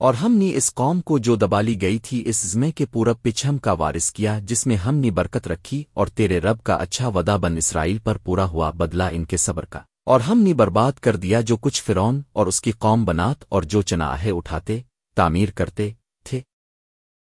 اور ہم نے اس قوم کو جو دبالی گئی تھی اس زمے کے پورب پچھم کا وارث کیا، جس میں ہم نے برکت رکھی اور تیرے رب کا اچھا ودا بن اسرائیل پر پورا ہوا بدلہ ان کے صبر کا۔ اور ہم نے برباد کر دیا جو کچھ فرون اور اس کی قوم بنات اور جو چناہے اٹھاتے، تعمیر کرتے